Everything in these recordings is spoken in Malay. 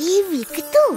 Ивик, кто?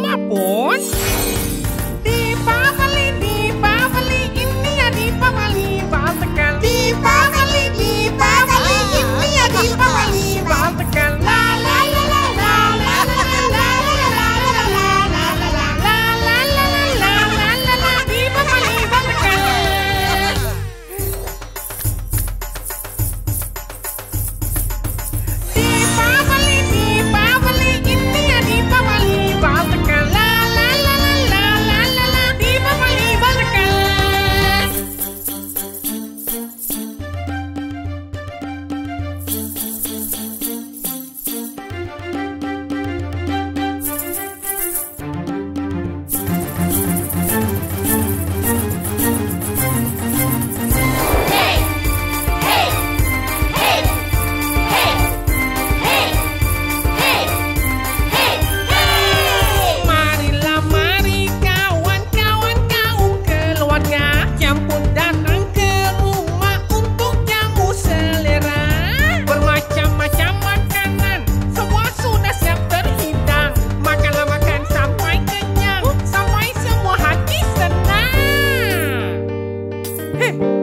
uma boa. Hey.